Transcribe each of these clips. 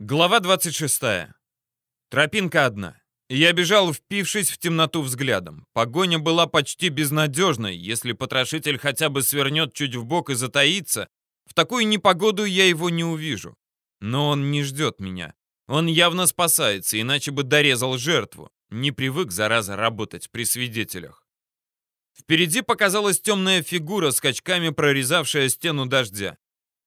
Глава 26. Тропинка одна. Я бежал, впившись в темноту взглядом. Погоня была почти безнадежной. Если потрошитель хотя бы свернет чуть в бок и затаится, в такую непогоду я его не увижу. Но он не ждет меня. Он явно спасается, иначе бы дорезал жертву. Не привык, зараза, работать при свидетелях. Впереди показалась темная фигура, скачками прорезавшая стену дождя.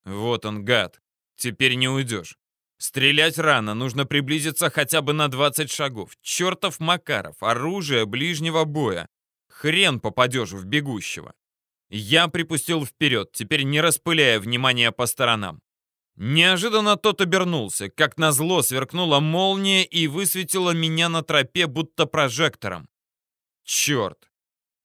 Вот он, гад. Теперь не уйдешь. Стрелять рано, нужно приблизиться хотя бы на 20 шагов. Чертов Макаров, оружие ближнего боя. Хрен попадешь в бегущего. Я припустил вперед, теперь не распыляя внимания по сторонам. Неожиданно тот обернулся, как назло сверкнула молния и высветила меня на тропе будто прожектором. Черт!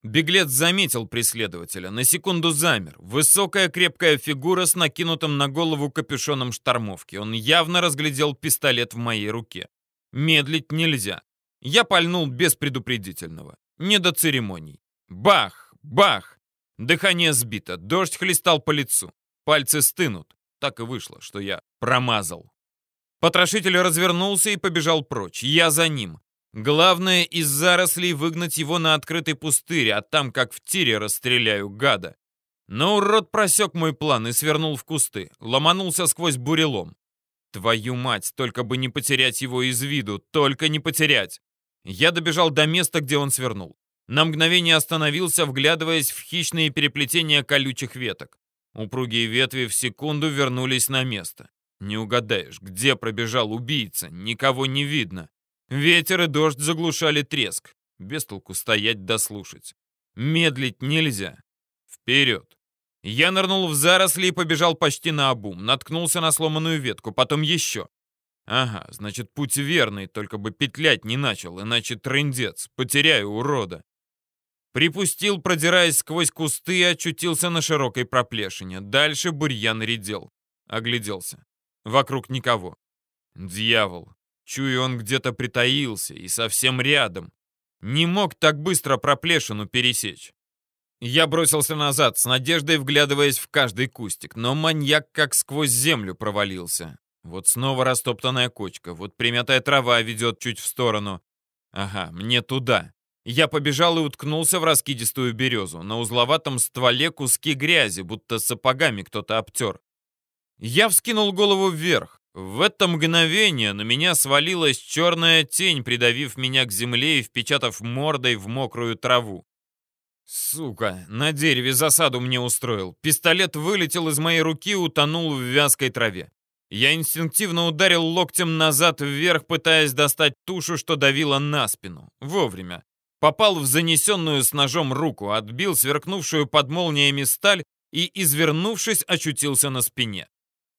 Беглец заметил преследователя, на секунду замер. Высокая крепкая фигура с накинутым на голову капюшоном штормовки. Он явно разглядел пистолет в моей руке. Медлить нельзя. Я пальнул без предупредительного. Не до церемоний. Бах! Бах! Дыхание сбито, дождь хлестал по лицу. Пальцы стынут. Так и вышло, что я промазал. Потрошитель развернулся и побежал прочь. Я за ним. Главное из зарослей выгнать его на открытый пустырь, а там как в тире расстреляю гада. Но урод просек мой план и свернул в кусты, ломанулся сквозь бурелом. Твою мать, только бы не потерять его из виду, только не потерять. Я добежал до места, где он свернул. На мгновение остановился, вглядываясь в хищные переплетения колючих веток. Упругие ветви в секунду вернулись на место. Не угадаешь, где пробежал убийца, никого не видно. Ветер и дождь заглушали треск. Без толку стоять дослушать. Медлить нельзя. Вперед. Я нырнул в заросли и побежал почти на обум. Наткнулся на сломанную ветку, потом еще. Ага, значит, путь верный, только бы петлять не начал, иначе трындец, потеряю урода. Припустил, продираясь сквозь кусты, и очутился на широкой проплешине. Дальше бурьян редел. Огляделся. Вокруг никого. Дьявол. Чую, он где-то притаился и совсем рядом. Не мог так быстро проплешину пересечь. Я бросился назад, с надеждой вглядываясь в каждый кустик, но маньяк как сквозь землю провалился. Вот снова растоптанная кочка, вот примятая трава ведет чуть в сторону. Ага, мне туда. Я побежал и уткнулся в раскидистую березу. На узловатом стволе куски грязи, будто сапогами кто-то обтер. Я вскинул голову вверх. В это мгновение на меня свалилась черная тень, придавив меня к земле и впечатав мордой в мокрую траву. Сука, на дереве засаду мне устроил. Пистолет вылетел из моей руки и утонул в вязкой траве. Я инстинктивно ударил локтем назад вверх, пытаясь достать тушу, что давила на спину. Вовремя. Попал в занесенную с ножом руку, отбил сверкнувшую под молниями сталь и, извернувшись, очутился на спине.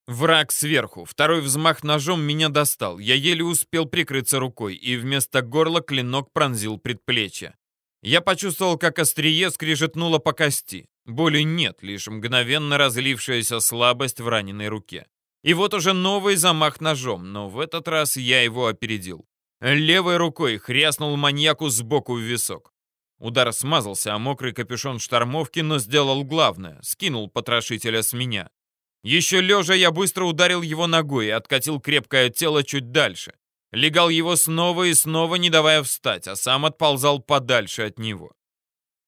Враг сверху. Второй взмах ножом меня достал. Я еле успел прикрыться рукой, и вместо горла клинок пронзил предплечье. Я почувствовал, как острие скрижетнуло по кости. Боли нет, лишь мгновенно разлившаяся слабость в раненой руке. И вот уже новый замах ножом, но в этот раз я его опередил. Левой рукой хряснул маньяку сбоку в висок. Удар смазался, а мокрый капюшон штормовки, но сделал главное — скинул потрошителя с меня. Еще лежа я быстро ударил его ногой и откатил крепкое тело чуть дальше. Легал его снова и снова, не давая встать, а сам отползал подальше от него.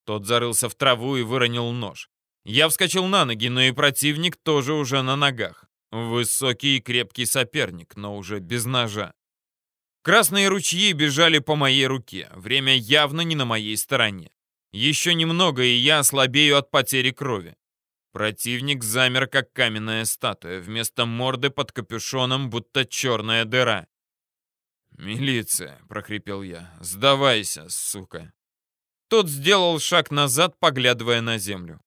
Тот зарылся в траву и выронил нож. Я вскочил на ноги, но и противник тоже уже на ногах. Высокий и крепкий соперник, но уже без ножа. Красные ручьи бежали по моей руке. Время явно не на моей стороне. Еще немного, и я ослабею от потери крови. Противник замер, как каменная статуя. Вместо морды под капюшоном будто черная дыра. «Милиция!» — прохрипел я. «Сдавайся, сука!» Тот сделал шаг назад, поглядывая на землю.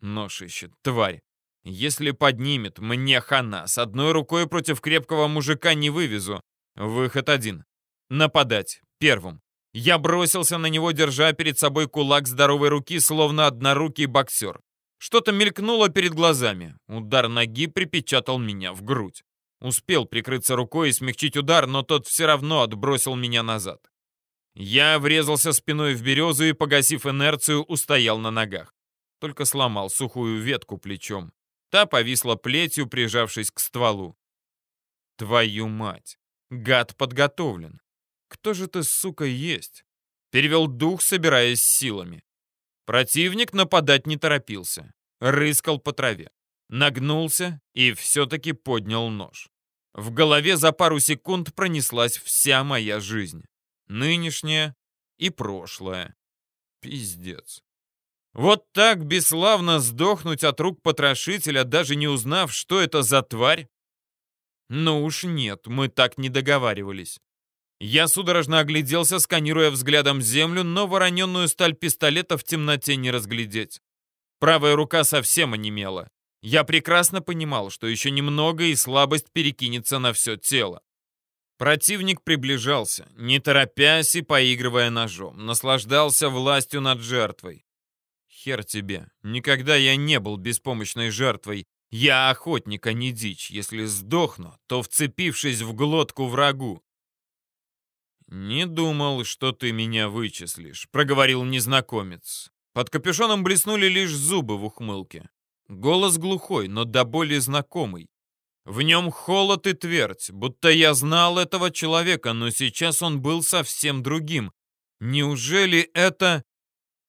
Нож ищет, тварь. Если поднимет, мне хана. С одной рукой против крепкого мужика не вывезу. Выход один. Нападать. Первым. Я бросился на него, держа перед собой кулак здоровой руки, словно однорукий боксер. Что-то мелькнуло перед глазами. Удар ноги припечатал меня в грудь. Успел прикрыться рукой и смягчить удар, но тот все равно отбросил меня назад. Я врезался спиной в березу и, погасив инерцию, устоял на ногах. Только сломал сухую ветку плечом. Та повисла плетью, прижавшись к стволу. Твою мать! Гад подготовлен. Кто же ты, сука, есть? Перевел дух, собираясь силами. Противник нападать не торопился. Рыскал по траве. Нагнулся и все-таки поднял нож. В голове за пару секунд пронеслась вся моя жизнь. Нынешняя и прошлое. Пиздец. Вот так бесславно сдохнуть от рук потрошителя, даже не узнав, что это за тварь? Ну уж нет, мы так не договаривались. Я судорожно огляделся, сканируя взглядом землю, но вороненную сталь пистолета в темноте не разглядеть. Правая рука совсем онемела. Я прекрасно понимал, что еще немного и слабость перекинется на все тело. Противник приближался, не торопясь и поигрывая ножом, наслаждался властью над жертвой. Хер тебе, никогда я не был беспомощной жертвой. Я охотник, а не дичь. Если сдохну, то вцепившись в глотку врагу. «Не думал, что ты меня вычислишь», — проговорил незнакомец. Под капюшоном блеснули лишь зубы в ухмылке. Голос глухой, но до боли знакомый. В нем холод и твердь, будто я знал этого человека, но сейчас он был совсем другим. Неужели это...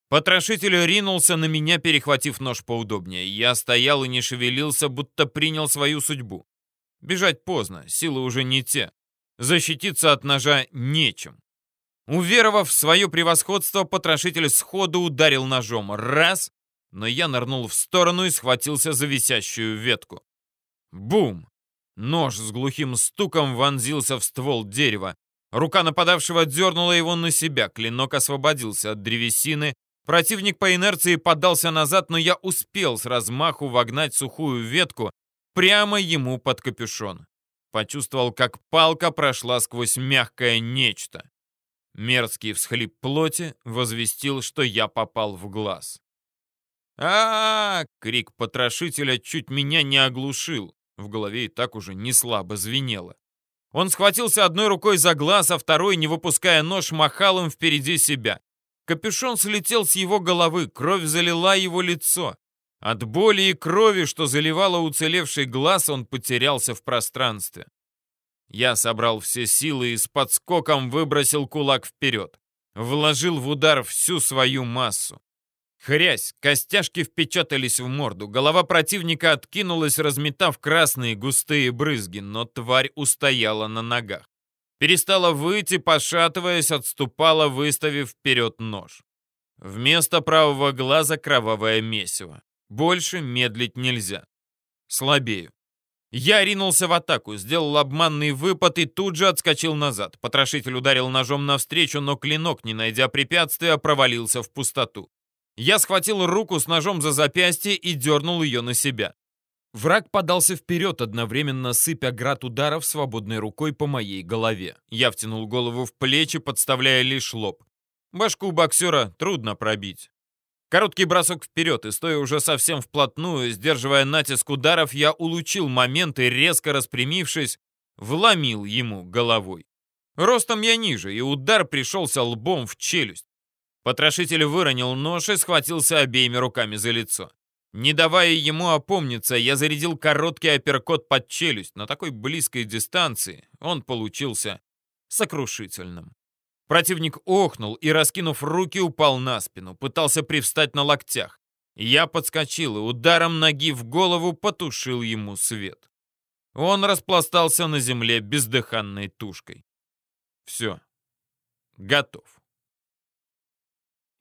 Потрошитель ринулся на меня, перехватив нож поудобнее. Я стоял и не шевелился, будто принял свою судьбу. Бежать поздно, силы уже не те. Защититься от ножа нечем. Уверовав в свое превосходство, потрошитель сходу ударил ножом. Раз, но я нырнул в сторону и схватился за висящую ветку. Бум! Нож с глухим стуком вонзился в ствол дерева. Рука нападавшего дернула его на себя, клинок освободился от древесины, Противник по инерции поддался назад, но я успел с размаху вогнать сухую ветку прямо ему под капюшон. Почувствовал, как палка прошла сквозь мягкое нечто. Мерзкий всхлип плоти возвестил, что я попал в глаз. а, -а, -а крик потрошителя чуть меня не оглушил. В голове и так уже не слабо звенело. Он схватился одной рукой за глаз, а второй, не выпуская нож, махал им впереди себя. Капюшон слетел с его головы, кровь залила его лицо. От боли и крови, что заливало уцелевший глаз, он потерялся в пространстве. Я собрал все силы и с подскоком выбросил кулак вперед. Вложил в удар всю свою массу. Хрясь, костяшки впечатались в морду. Голова противника откинулась, разметав красные густые брызги, но тварь устояла на ногах. Перестала выйти, пошатываясь, отступала, выставив вперед нож. Вместо правого глаза кровавое месиво. Больше медлить нельзя. Слабею. Я ринулся в атаку, сделал обманный выпад и тут же отскочил назад. Потрошитель ударил ножом навстречу, но клинок, не найдя препятствия, провалился в пустоту. Я схватил руку с ножом за запястье и дернул ее на себя. Враг подался вперед, одновременно сыпя град ударов свободной рукой по моей голове. Я втянул голову в плечи, подставляя лишь лоб. Башку боксера трудно пробить. Короткий бросок вперед, и стоя уже совсем вплотную, сдерживая натиск ударов, я улучил момент и, резко распрямившись, вломил ему головой. Ростом я ниже, и удар пришелся лбом в челюсть. Потрошитель выронил нож и схватился обеими руками за лицо. Не давая ему опомниться, я зарядил короткий апперкот под челюсть. На такой близкой дистанции он получился сокрушительным. Противник охнул и, раскинув руки, упал на спину, пытался привстать на локтях. Я подскочил и ударом ноги в голову потушил ему свет. Он распластался на земле бездыханной тушкой. Все. Готов.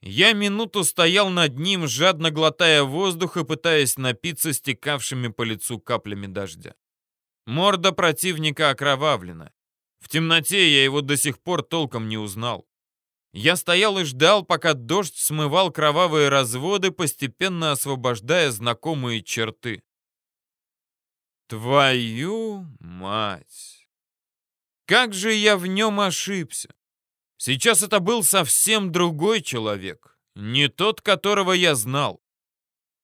Я минуту стоял над ним, жадно глотая воздух и пытаясь напиться стекавшими по лицу каплями дождя. Морда противника окровавлена. В темноте я его до сих пор толком не узнал. Я стоял и ждал, пока дождь смывал кровавые разводы, постепенно освобождая знакомые черты. Твою мать! Как же я в нем ошибся! Сейчас это был совсем другой человек, не тот, которого я знал.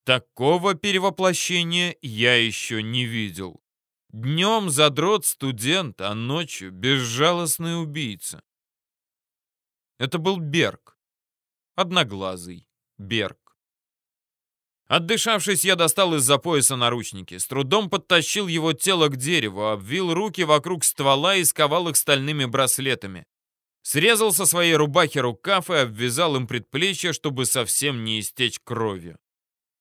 Такого перевоплощения я еще не видел. Днем задрот студент, а ночью безжалостный убийца. Это был Берг. Одноглазый Берг. Отдышавшись, я достал из-за пояса наручники, с трудом подтащил его тело к дереву, обвил руки вокруг ствола и сковал их стальными браслетами. Срезал со своей рубахи рукав и обвязал им предплечье, чтобы совсем не истечь кровью.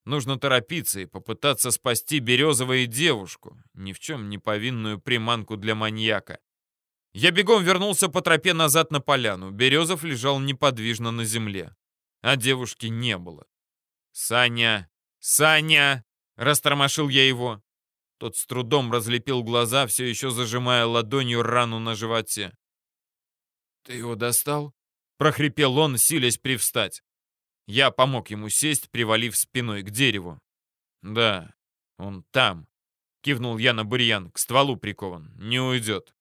Нужно торопиться и попытаться спасти Березовой девушку, ни в чем не повинную приманку для маньяка. Я бегом вернулся по тропе назад на поляну. Березов лежал неподвижно на земле, а девушки не было. «Саня! «Саня!» — растормошил я его. Тот с трудом разлепил глаза, все еще зажимая ладонью рану на животе. «Ты его достал?» — прохрипел он, силясь привстать. Я помог ему сесть, привалив спиной к дереву. «Да, он там», — кивнул я на бурьян, — «к стволу прикован, не уйдет».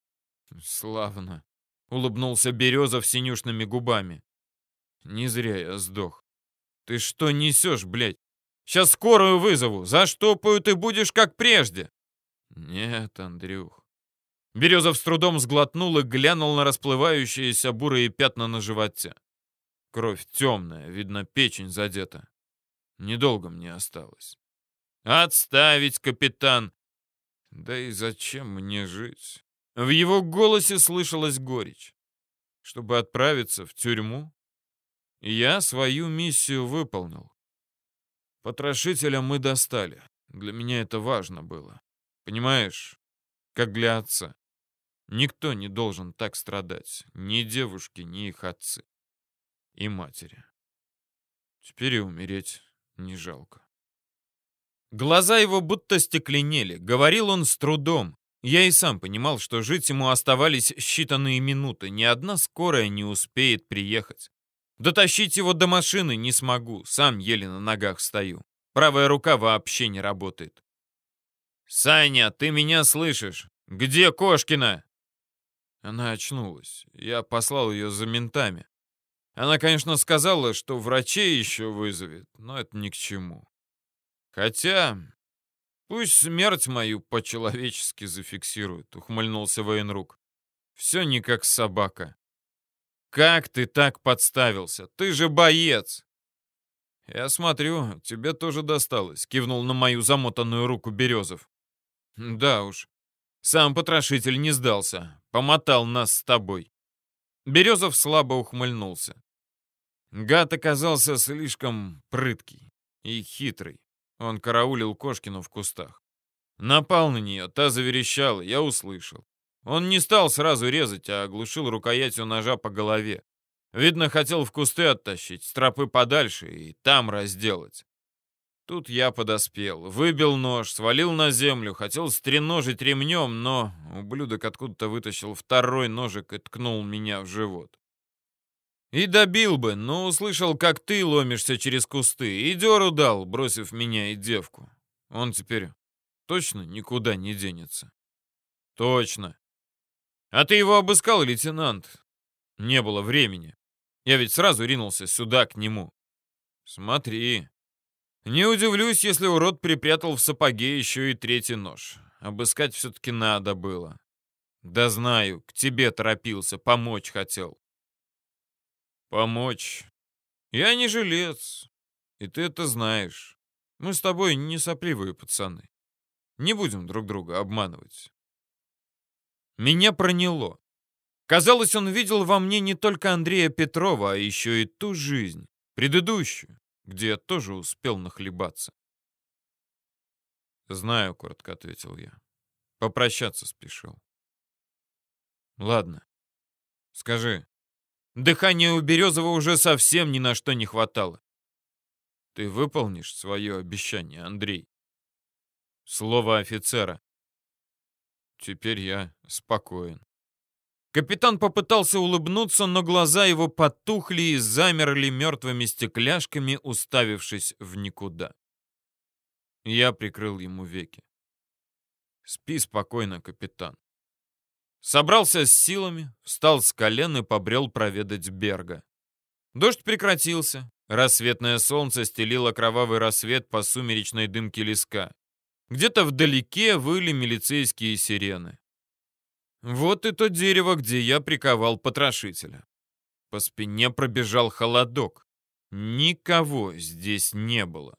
«Славно», — улыбнулся Березов синюшными губами. «Не зря я сдох. Ты что несешь, блядь? Сейчас скорую вызову. Заштопают и будешь как прежде. Нет, Андрюх. Березов с трудом сглотнул и глянул на расплывающиеся бурые пятна на животе. Кровь темная, видно, печень задета. Недолго мне осталось. Отставить, капитан. Да и зачем мне жить? В его голосе слышалась горечь. Чтобы отправиться в тюрьму? Я свою миссию выполнил. Потрошителя мы достали. Для меня это важно было. Понимаешь? Как для отца. Никто не должен так страдать. Ни девушки, ни их отцы. И матери. Теперь и умереть не жалко. Глаза его будто стекленели. Говорил он с трудом. Я и сам понимал, что жить ему оставались считанные минуты. Ни одна скорая не успеет приехать. Дотащить его до машины не смогу, сам еле на ногах стою. Правая рука вообще не работает. «Саня, ты меня слышишь? Где Кошкина?» Она очнулась. Я послал ее за ментами. Она, конечно, сказала, что врачей еще вызовет, но это ни к чему. Хотя, пусть смерть мою по-человечески зафиксирует, ухмыльнулся военрук. Все не как собака. «Как ты так подставился? Ты же боец!» «Я смотрю, тебе тоже досталось», — кивнул на мою замотанную руку Березов. «Да уж. Сам потрошитель не сдался. Помотал нас с тобой». Березов слабо ухмыльнулся. Гад оказался слишком прыткий и хитрый. Он караулил Кошкину в кустах. Напал на нее, та заверещала, я услышал. Он не стал сразу резать, а оглушил рукоятью ножа по голове. Видно, хотел в кусты оттащить, с тропы подальше и там разделать. Тут я подоспел, выбил нож, свалил на землю, хотел стреножить ремнем, но ублюдок откуда-то вытащил второй ножик и ткнул меня в живот. И добил бы, но услышал, как ты ломишься через кусты, и дёру дал, бросив меня и девку. Он теперь точно никуда не денется. Точно. «А ты его обыскал, лейтенант?» «Не было времени. Я ведь сразу ринулся сюда, к нему». «Смотри. Не удивлюсь, если урод припрятал в сапоге еще и третий нож. Обыскать все-таки надо было. Да знаю, к тебе торопился, помочь хотел». «Помочь? Я не жилец, и ты это знаешь. Мы с тобой не сопливые пацаны. Не будем друг друга обманывать. Меня проняло. Казалось, он видел во мне не только Андрея Петрова, а еще и ту жизнь, предыдущую, где я тоже успел нахлебаться. «Знаю», — коротко ответил я. «Попрощаться спешил». «Ладно. Скажи, дыхания у Березова уже совсем ни на что не хватало. Ты выполнишь свое обещание, Андрей?» Слово офицера. Теперь я спокоен. Капитан попытался улыбнуться, но глаза его потухли и замерли мертвыми стекляшками, уставившись в никуда. Я прикрыл ему веки. «Спи спокойно, капитан». Собрался с силами, встал с колен и побрел проведать Берга. Дождь прекратился. Рассветное солнце стелило кровавый рассвет по сумеречной дымке леска. Где-то вдалеке выли милицейские сирены. Вот и то дерево, где я приковал потрошителя. По спине пробежал холодок. Никого здесь не было.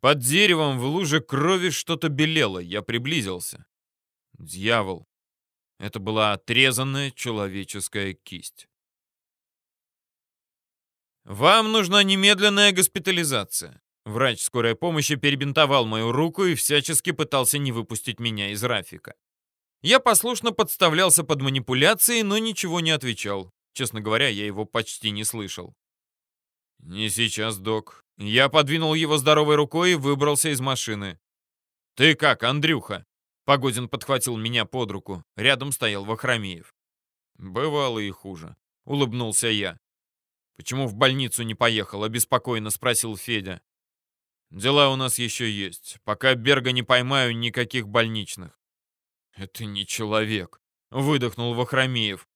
Под деревом в луже крови что-то белело. Я приблизился. Дьявол. Это была отрезанная человеческая кисть. «Вам нужна немедленная госпитализация». Врач скорой помощи перебинтовал мою руку и всячески пытался не выпустить меня из Рафика. Я послушно подставлялся под манипуляции, но ничего не отвечал. Честно говоря, я его почти не слышал. «Не сейчас, док». Я подвинул его здоровой рукой и выбрался из машины. «Ты как, Андрюха?» Погодин подхватил меня под руку. Рядом стоял Вахромеев. «Бывало и хуже», — улыбнулся я. «Почему в больницу не поехал?» — обеспокоенно спросил Федя. «Дела у нас еще есть. Пока Берга не поймаю, никаких больничных». «Это не человек», — выдохнул Вахромеев.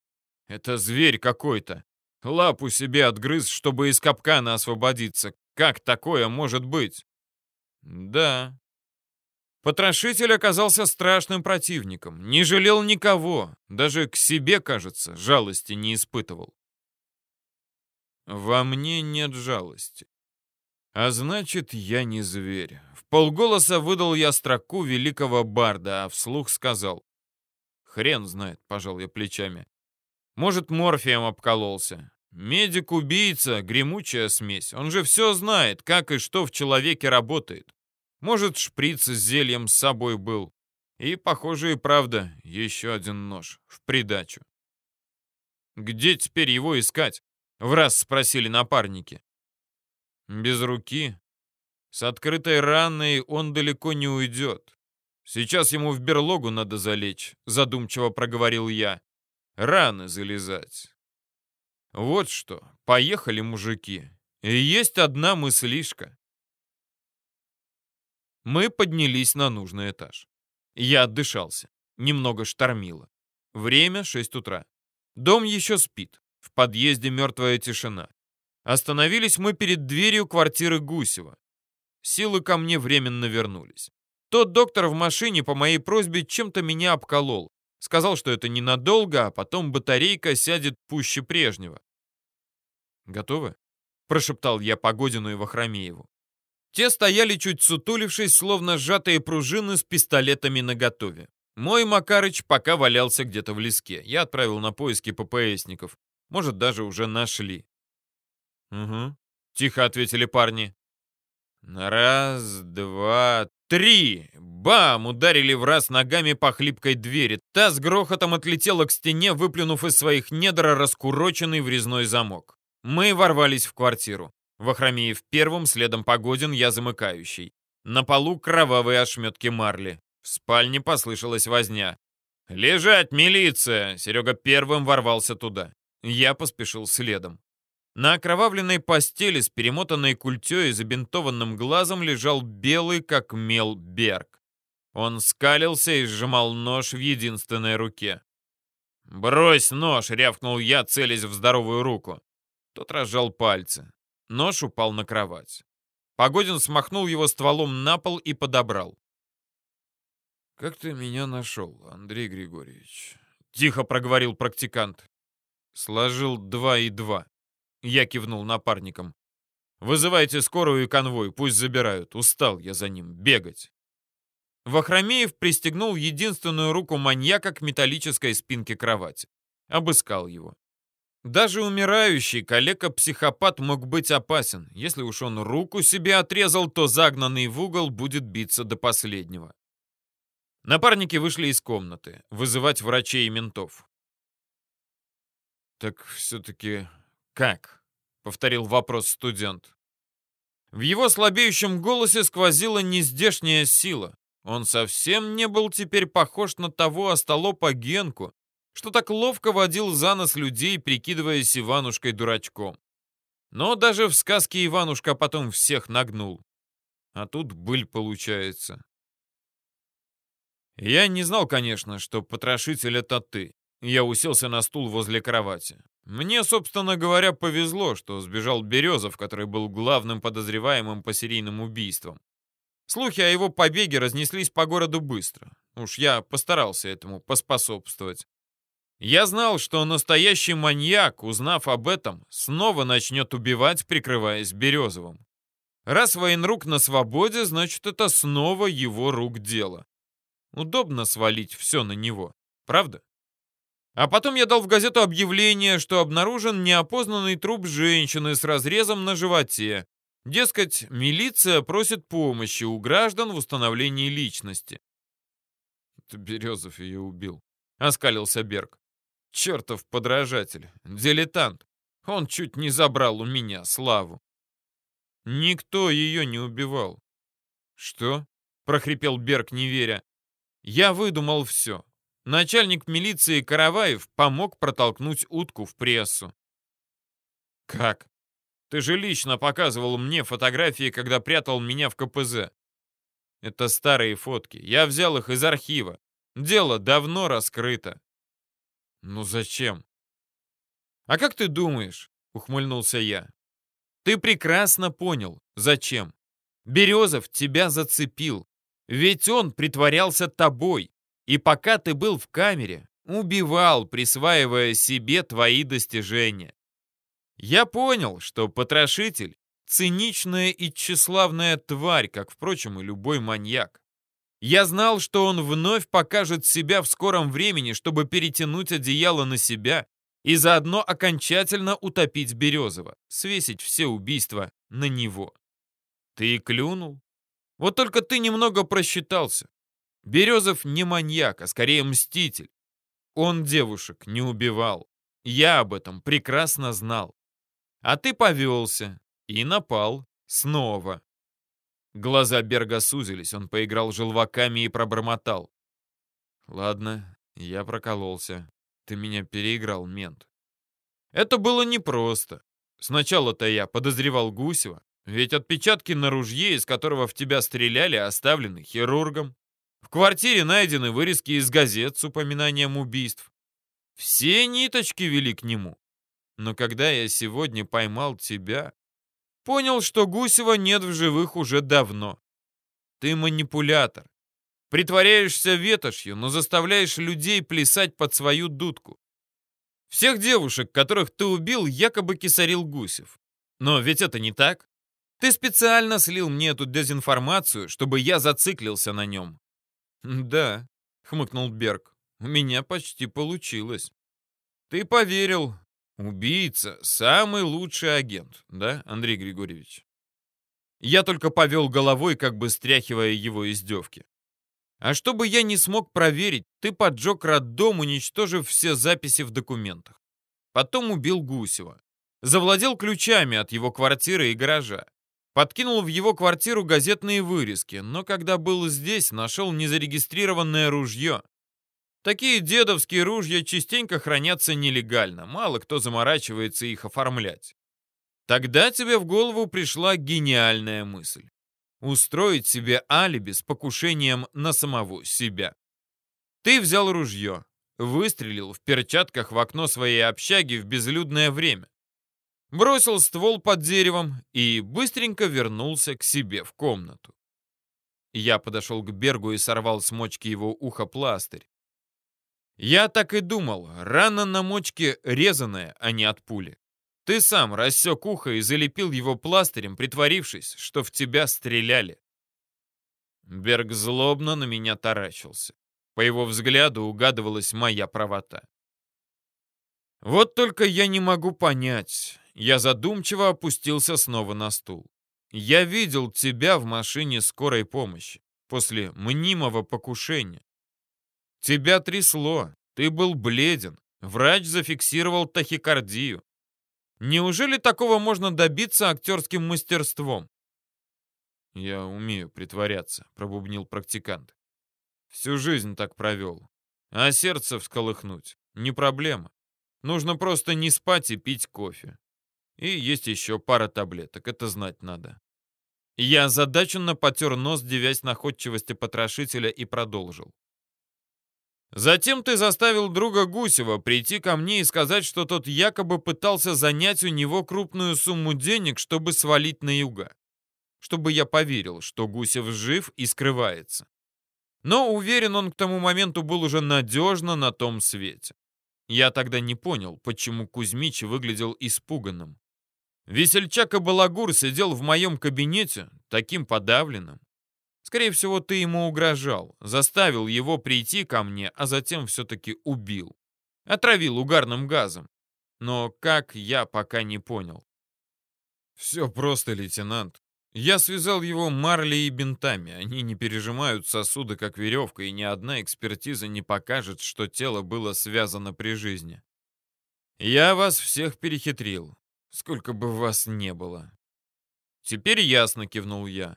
«Это зверь какой-то. Лапу себе отгрыз, чтобы из капкана освободиться. Как такое может быть?» «Да». Потрошитель оказался страшным противником. Не жалел никого. Даже к себе, кажется, жалости не испытывал. Во мне нет жалости. А значит, я не зверь. В полголоса выдал я строку великого барда, а вслух сказал. Хрен знает, пожал я плечами. Может, морфием обкололся. Медик-убийца, гремучая смесь. Он же все знает, как и что в человеке работает. Может, шприц с зельем с собой был. И, похоже, и правда, еще один нож в придачу. Где теперь его искать? В раз спросили напарники. Без руки. С открытой раной он далеко не уйдет. Сейчас ему в берлогу надо залечь, задумчиво проговорил я. Раны залезать. Вот что, поехали, мужики. Есть одна мыслишка. Мы поднялись на нужный этаж. Я отдышался. Немного штормило. Время 6 утра. Дом еще спит. В подъезде мертвая тишина. Остановились мы перед дверью квартиры Гусева. Силы ко мне временно вернулись. Тот доктор в машине по моей просьбе чем-то меня обколол. Сказал, что это ненадолго, а потом батарейка сядет пуще прежнего. «Готовы?» — прошептал я Погодину и Вахромееву. Те стояли чуть сутулившись, словно сжатые пружины с пистолетами наготове. Мой Макарыч пока валялся где-то в леске. Я отправил на поиски ППСников. Может, даже уже нашли. «Угу», — тихо ответили парни. Раз, два, три! Бам! Ударили в раз ногами по хлипкой двери. Та с грохотом отлетела к стене, выплюнув из своих недр раскуроченный врезной замок. Мы ворвались в квартиру. Вахромеев первым, следом Погодин, я замыкающий. На полу кровавые ошметки марли. В спальне послышалась возня. «Лежать, милиция!» Серега первым ворвался туда. Я поспешил следом. На окровавленной постели с перемотанной культей и забинтованным глазом лежал белый, как мел, Берг. Он скалился и сжимал нож в единственной руке. «Брось нож!» — рявкнул я, целясь в здоровую руку. Тот разжал пальцы. Нож упал на кровать. Погодин смахнул его стволом на пол и подобрал. «Как ты меня нашел, Андрей Григорьевич?» — тихо проговорил практикант. Сложил два и два. Я кивнул напарникам. «Вызывайте скорую и конвой, пусть забирают. Устал я за ним бегать». Вахромеев пристегнул единственную руку маньяка к металлической спинке кровати. Обыскал его. Даже умирающий калека-психопат мог быть опасен. Если уж он руку себе отрезал, то загнанный в угол будет биться до последнего. Напарники вышли из комнаты, вызывать врачей и ментов. «Так все-таки как?» — повторил вопрос студент. В его слабеющем голосе сквозила нездешняя сила. Он совсем не был теперь похож на того остолопа Генку, что так ловко водил за нос людей, прикидываясь Иванушкой дурачком. Но даже в сказке Иванушка потом всех нагнул. А тут быль получается. Я не знал, конечно, что потрошитель — это ты. Я уселся на стул возле кровати. Мне, собственно говоря, повезло, что сбежал Березов, который был главным подозреваемым по серийным убийствам. Слухи о его побеге разнеслись по городу быстро. Уж я постарался этому поспособствовать. Я знал, что настоящий маньяк, узнав об этом, снова начнет убивать, прикрываясь Березовым. Раз военрук на свободе, значит, это снова его рук дело. Удобно свалить все на него, правда? А потом я дал в газету объявление, что обнаружен неопознанный труп женщины с разрезом на животе. Дескать, милиция просит помощи у граждан в установлении личности. Это Березов ее убил. Оскалился Берг. Чертов подражатель, дилетант. Он чуть не забрал у меня славу. Никто ее не убивал. Что? прохрипел Берг, не веря. Я выдумал все. Начальник милиции Караваев помог протолкнуть утку в прессу. Как? Ты же лично показывал мне фотографии, когда прятал меня в КПЗ. Это старые фотки. Я взял их из архива. Дело давно раскрыто. Ну зачем? А как ты думаешь? Ухмыльнулся я. Ты прекрасно понял, зачем. Березов тебя зацепил. Ведь он притворялся тобой. И пока ты был в камере, убивал, присваивая себе твои достижения. Я понял, что потрошитель — циничная и тщеславная тварь, как, впрочем, и любой маньяк. Я знал, что он вновь покажет себя в скором времени, чтобы перетянуть одеяло на себя и заодно окончательно утопить Березова, свесить все убийства на него. Ты клюнул. Вот только ты немного просчитался. Березов не маньяк, а скорее мститель. Он девушек не убивал. Я об этом прекрасно знал. А ты повелся и напал снова. Глаза Берга сузились, он поиграл желваками и пробормотал. «Ладно, я прокололся. Ты меня переиграл, мент. Это было непросто. Сначала-то я подозревал Гусева, ведь отпечатки на ружье, из которого в тебя стреляли, оставлены хирургом. В квартире найдены вырезки из газет с упоминанием убийств. Все ниточки вели к нему. Но когда я сегодня поймал тебя, понял, что Гусева нет в живых уже давно. Ты манипулятор. Притворяешься ветошью, но заставляешь людей плясать под свою дудку. Всех девушек, которых ты убил, якобы кисарил Гусев. Но ведь это не так. Ты специально слил мне эту дезинформацию, чтобы я зациклился на нем. Да, хмыкнул Берг, у меня почти получилось. Ты поверил. Убийца — самый лучший агент, да, Андрей Григорьевич? Я только повел головой, как бы стряхивая его издевки. А чтобы я не смог проверить, ты поджег роддом, уничтожив все записи в документах. Потом убил Гусева. Завладел ключами от его квартиры и гаража. Подкинул в его квартиру газетные вырезки, но когда был здесь, нашел незарегистрированное ружье. Такие дедовские ружья частенько хранятся нелегально, мало кто заморачивается их оформлять. Тогда тебе в голову пришла гениальная мысль устроить себе алиби с покушением на самого себя. Ты взял ружье, выстрелил в перчатках в окно своей общаги в безлюдное время, бросил ствол под деревом и быстренько вернулся к себе в комнату. Я подошел к Бергу и сорвал с мочки его уха пластырь. Я так и думал, рана на мочке резаная, а не от пули. Ты сам рассек ухо и залепил его пластырем, притворившись, что в тебя стреляли. Берг злобно на меня таращился. По его взгляду угадывалась моя правота. Вот только я не могу понять. Я задумчиво опустился снова на стул. Я видел тебя в машине скорой помощи после мнимого покушения. Тебя трясло, ты был бледен, врач зафиксировал тахикардию. Неужели такого можно добиться актерским мастерством? Я умею притворяться, пробубнил практикант. Всю жизнь так провел. А сердце всколыхнуть не проблема. Нужно просто не спать и пить кофе. И есть еще пара таблеток, это знать надо. Я озадаченно потер нос, девясь находчивости потрошителя, и продолжил. Затем ты заставил друга Гусева прийти ко мне и сказать, что тот якобы пытался занять у него крупную сумму денег, чтобы свалить на юга. Чтобы я поверил, что Гусев жив и скрывается. Но уверен, он к тому моменту был уже надежно на том свете. Я тогда не понял, почему Кузьмич выглядел испуганным. Весельчак и Балагур сидел в моем кабинете, таким подавленным. Скорее всего, ты ему угрожал, заставил его прийти ко мне, а затем все-таки убил. Отравил угарным газом. Но как, я пока не понял. Все просто, лейтенант. Я связал его марлей и бинтами. Они не пережимают сосуды, как веревка, и ни одна экспертиза не покажет, что тело было связано при жизни. Я вас всех перехитрил, сколько бы вас не было. Теперь ясно, кивнул я.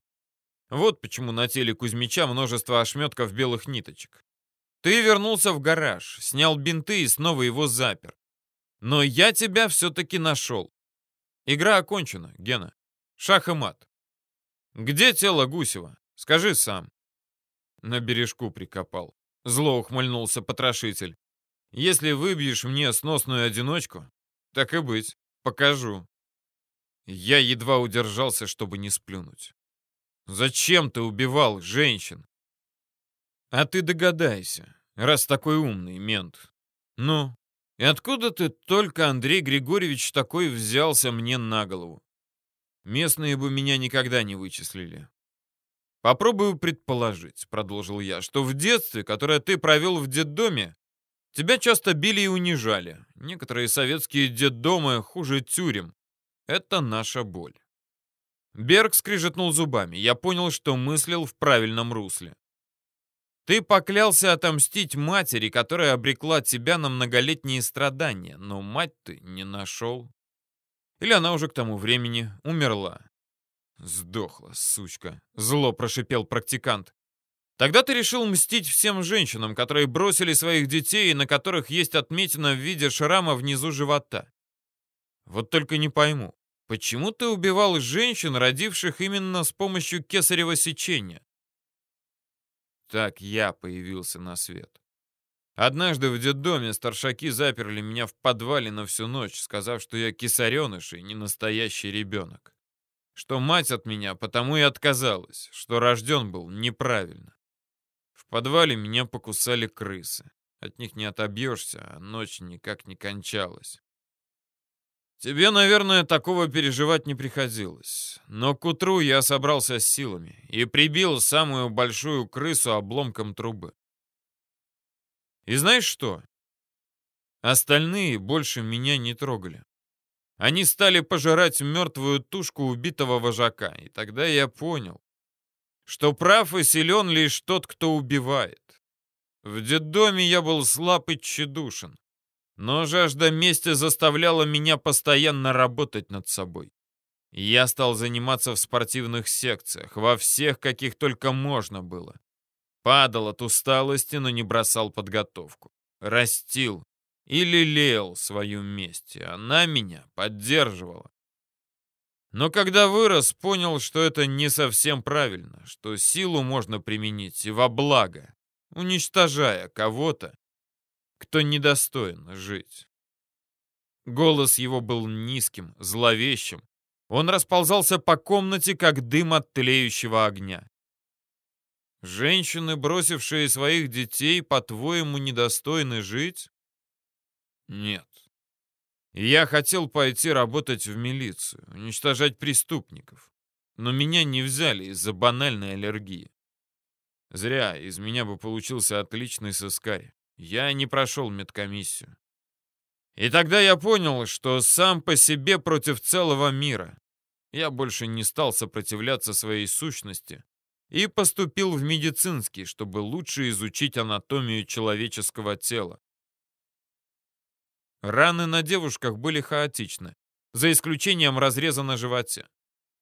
Вот почему на теле Кузьмича множество ошметков белых ниточек. Ты вернулся в гараж, снял бинты и снова его запер. Но я тебя все-таки нашел. Игра окончена, Гена. Шах и мат. Где тело Гусева? Скажи сам. На бережку прикопал. Зло ухмыльнулся потрошитель. Если выбьешь мне сносную одиночку, так и быть, покажу. Я едва удержался, чтобы не сплюнуть. Зачем ты убивал женщин? А ты догадайся, раз такой умный мент. Ну, и откуда ты только, Андрей Григорьевич, такой взялся мне на голову? Местные бы меня никогда не вычислили. Попробую предположить, продолжил я, что в детстве, которое ты провел в детдоме, тебя часто били и унижали. Некоторые советские детдомы хуже тюрем. Это наша боль. Берг скрижетнул зубами. Я понял, что мыслил в правильном русле. Ты поклялся отомстить матери, которая обрекла тебя на многолетние страдания, но мать ты не нашел. Или она уже к тому времени умерла. Сдохла, сучка. Зло прошипел практикант. Тогда ты решил мстить всем женщинам, которые бросили своих детей и на которых есть отметина в виде шрама внизу живота. Вот только не пойму, Почему ты убивал женщин, родивших именно с помощью кесарево сечения? Так я появился на свет. Однажды в детдоме старшаки заперли меня в подвале на всю ночь, сказав, что я кисареныш и не настоящий ребенок. Что мать от меня потому и отказалась, что рожден был неправильно. В подвале меня покусали крысы. От них не отобьешься, а ночь никак не кончалась. Тебе, наверное, такого переживать не приходилось. Но к утру я собрался с силами и прибил самую большую крысу обломком трубы. И знаешь что? Остальные больше меня не трогали. Они стали пожирать мертвую тушку убитого вожака, и тогда я понял, что прав и силен лишь тот, кто убивает. В детдоме я был слаб и тщедушен. Но жажда мести заставляла меня постоянно работать над собой. Я стал заниматься в спортивных секциях, во всех, каких только можно было. Падал от усталости, но не бросал подготовку. Растил и лелеял свою месть, и она меня поддерживала. Но когда вырос, понял, что это не совсем правильно, что силу можно применить и во благо, уничтожая кого-то кто недостоин жить. Голос его был низким, зловещим. Он расползался по комнате, как дым от тлеющего огня. Женщины, бросившие своих детей, по-твоему, недостойны жить? Нет. Я хотел пойти работать в милицию, уничтожать преступников. Но меня не взяли из-за банальной аллергии. Зря, из меня бы получился отличный сыскарь. Я не прошел медкомиссию. И тогда я понял, что сам по себе против целого мира. Я больше не стал сопротивляться своей сущности и поступил в медицинский, чтобы лучше изучить анатомию человеческого тела. Раны на девушках были хаотичны, за исключением разреза на животе.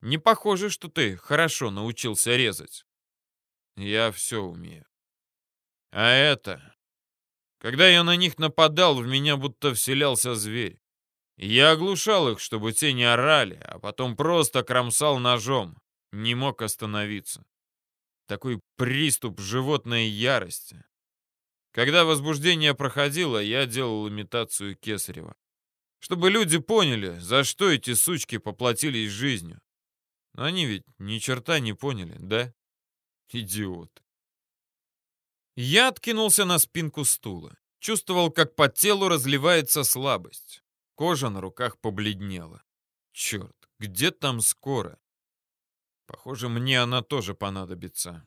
Не похоже, что ты хорошо научился резать. Я все умею. А это когда я на них нападал, в меня будто вселялся зверь. Я оглушал их, чтобы те не орали, а потом просто кромсал ножом. Не мог остановиться. Такой приступ животной ярости. Когда возбуждение проходило, я делал имитацию Кесарева. Чтобы люди поняли, за что эти сучки поплатились жизнью. Но они ведь ни черта не поняли, да? Идиоты. Я откинулся на спинку стула. Чувствовал, как по телу разливается слабость. Кожа на руках побледнела. Черт, Где там скоро? Похоже, мне она тоже понадобится.